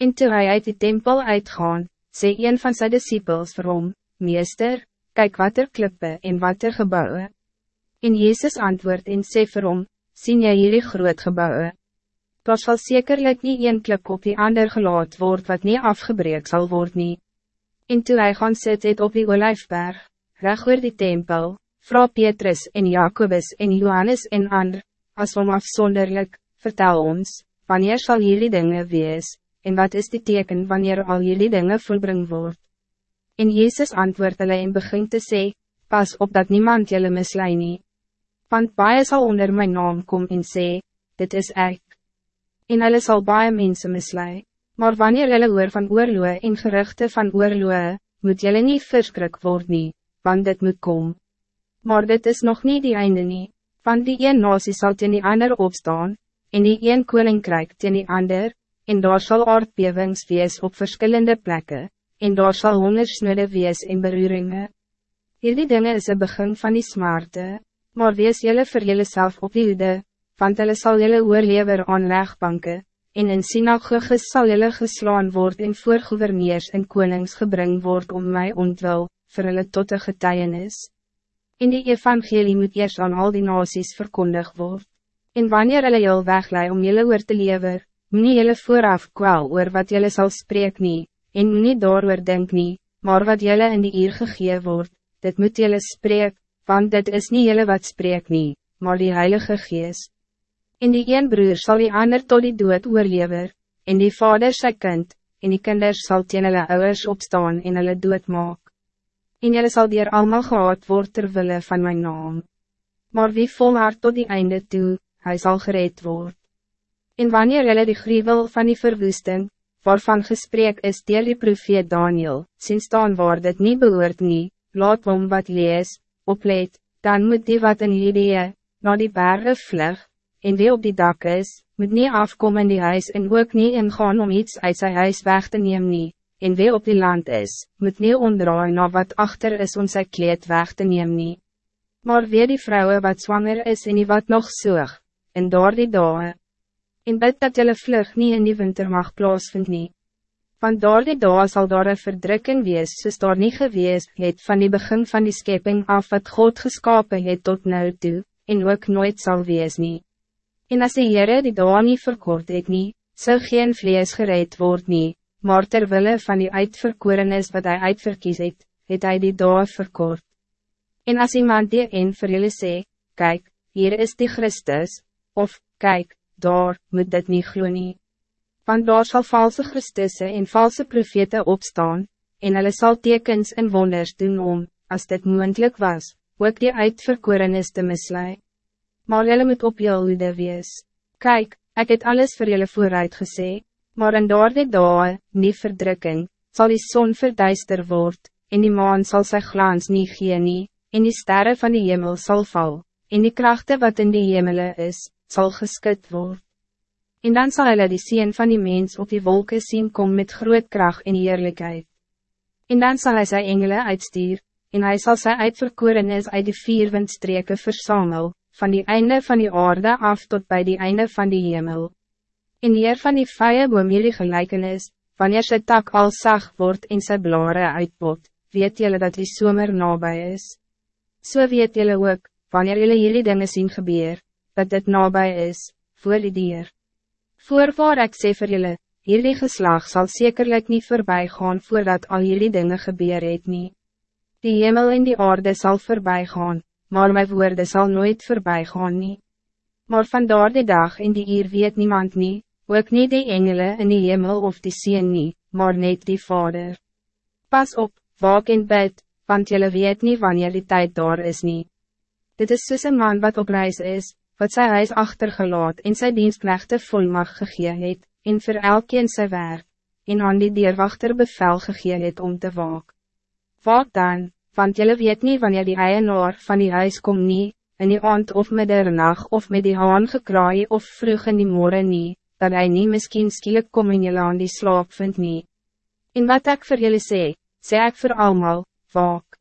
En toe hy uit die tempel uitgaan, sê een van zijn disciples vir hom, Meester, kijk wat er klippe en wat er gebouwen. En Jezus antwoord en sê vir hom, sien jy hierdie groot gebouwen? Daar sal zekerlijk niet een klip op die ander gelaat word wat niet afgebreek zal worden. nie. En toe hy gaan sit het op die olijfberg, reg oor die tempel, vrouw Petrus en Jacobus en Johannes en ander, as om afzonderlijk, vertel ons, wanneer zal jullie dingen wees, en wat is die teken wanneer al jullie dingen volbring word? En Jezus antwoord hulle en begin te sê, pas op dat niemand jullie mislei nie. Want baie sal onder mijn naam kom en sê, dit is ek. En hulle sal baie mense mislei, maar wanneer hulle hoor van oorloe en geruchten van oorloe, moet jullie niet verskrik word nie, want dit moet kom. Maar dit is nog niet die einde nie, want die een nasie sal teen die ander opstaan, en die een koninkrijk teen die ander, en daar sal aardbewings wees op verschillende plekken, en daar sal hongersnoede wees en beroeringen. Hierdie dinge is een begin van die smarte, maar wees jylle vir jylle self op die hoede, want hulle sal jylle oorlever aan rechtbanken, en in synagoges sal jylle geslaan word en voor gouverneurs en konings gebring word om my ontwil, vir hulle tot een getuienis. In die evangelie moet eerst aan al die nasies verkondig word. En wanneer hulle jyl weglei om jylle oor te lever, Moenie jylle vooraf kwel oor wat jylle zal spreek nie, en moenie daar denk nie, maar wat jylle in die eer gegee word, dit moet jylle spreek, want dit is niet jylle wat spreek nie, maar die Heilige Gees. En die een broer zal die ander tot die dood oorlever, en die vader sy kind, en die kinders sal teen hulle ouders opstaan en hulle dood maak. En jylle sal dier allemaal gehad word terwille van mijn naam. Maar wie volhard tot die einde toe, hij zal gereed worden. En wanneer jylle die gruwel van die verwoesting, waarvan gesprek is deel die profeet Daniel, sien staan waar dit nie behoort nie, laat hom wat lees, opleid, dan moet die wat in Judee, na die bergen vlug, en die op die dak is, moet niet afkomen in die huis en ook niet ingaan om iets uit zijn huis weg te nemen nie, en wie op die land is, moet niet omdraaien na wat achter is om zijn kleed weg te nemen nie. Maar weer die vrouwen wat zwanger is en die wat nog zoog, en door die dagen, en bid dat jylle vlug niet in die winter mag plaasvind nie. Want door die dag sal daar een verdrukking wees, soos daar nie gewees het van die begin van die schepping af wat God geskapen het tot nou toe, en ook nooit zal wees nie. En as die Heere die dag nie verkort het nie, sal geen vlees gereed word nie, maar terwille van die uitverkorenis wat hij uitverkies het, het hy die dag verkort. En as iemand die een vir julle sê, kijk, hier is die Christus, of, kijk, daar moet dit niet glo nie. Want daar sal valse Christusse en valse profete opstaan, en hulle sal tekens en wonders doen om, als dit moendlik was, ook die uitverkorenis te mislei. Maar julle moet op jul hoede wees. Kijk, ik het alles voor julle vooruit gesê, maar in daar die dae, nie verdrukking, sal die zon verduister word, en die maan zal sy glans nie gee nie, en die sterren van die hemel zal val, en die krachten wat in die hemele is, zal geskut worden. En dan zal hij die zien van die mens op die wolken zien kom met groot kracht en eerlijkheid. En dan zal hij zijn engelen uitstuur, en hij zal zijn uitverkorenis uit die vier windstreken verzamel, van die einde van die aarde af tot bij die einde van die hemel. En hier van die boom jullie gelijkenis, wanneer sy tak al zag wordt en sy blare uitpot, weet jullie dat die zomer nabij is. Zo so weet jullie ook, wanneer jullie jullie dingen zien gebeuren dat dit nabij is, voor die dier. Voorwaar ek sê vir julle, hierdie geslag zal zekerlijk niet voorbij gaan voordat al jullie dingen gebeur het nie. Die hemel en die aarde zal voorbij gaan, maar mijn woorden zal nooit voorbij gaan nie. Maar vandaar die dag in die uur weet niemand nie, ook niet die engelen in die hemel of die sien nie, maar net die vader. Pas op, waak in bed, want jullie weet niet wanneer die tijd daar is nie. Dit is soos een man wat op reis is, wat sy huis achtergelaat en sy dienstknechte volmacht gegee het, en vir elkeen sy werk, en aan die deurwachter bevel gegee het om te waak. Waak dan, want jullie weet niet wanneer die eienaar van die huis kom nie, in die aand of middernacht of met die haan gekraai of vroeg in die morgen nie, dat hij niet misschien skielik kom en jullie aan die slaap vind nie. En wat ik voor jullie sê, sê ik voor allemaal, waak.